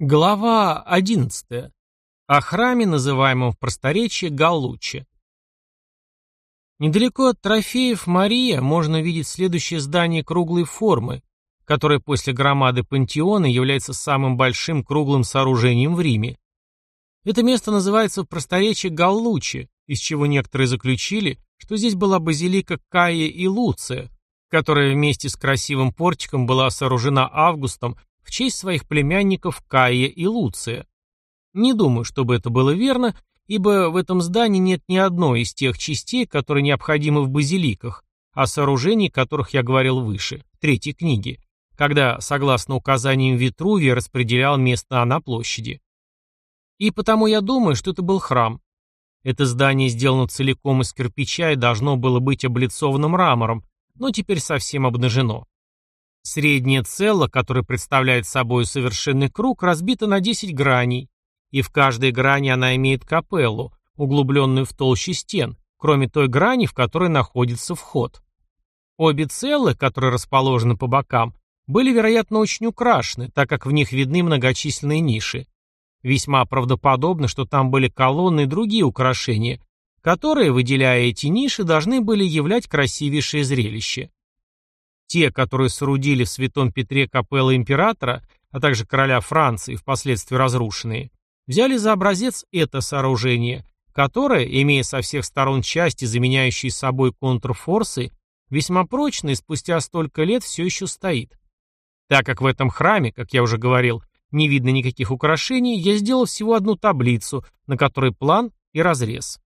Глава 11. О храме, называемом в просторечии Галлуче. Недалеко от трофеев Мария можно видеть следующее здание круглой формы, которое после громады Пантеона является самым большим круглым сооружением в Риме. Это место называется в просторечии Галлуче, из чего некоторые заключили, что здесь была базилика Каия и Луция, которая вместе с красивым портиком была сооружена Августом в честь своих племянников Кая и Луция. Не думаю, чтобы это было верно, ибо в этом здании нет ни одной из тех частей, которые необходимы в базиликах, о сооружении которых я говорил выше, в третьей книге, когда, согласно указаниям Витрувия, распределял место на площади. И потому я думаю, что это был храм. Это здание сделано целиком из кирпича и должно было быть облицовано мрамором, но теперь совсем обнажено. Средняя целла, которая представляет собой совершенный круг, разбита на 10 граней, и в каждой грани она имеет капеллу, углубленную в толще стен, кроме той грани, в которой находится вход. Обе целлы, которые расположены по бокам, были, вероятно, очень украшены, так как в них видны многочисленные ниши. Весьма правдоподобно, что там были колонны и другие украшения, которые, выделяя эти ниши, должны были являть красивейшее зрелище. Те, которые соорудили в Святом Петре капеллы императора, а также короля Франции, впоследствии разрушенные, взяли за образец это сооружение, которое, имея со всех сторон части, заменяющие собой контрфорсы, весьма прочно и спустя столько лет все еще стоит. Так как в этом храме, как я уже говорил, не видно никаких украшений, я сделал всего одну таблицу, на которой план и разрез.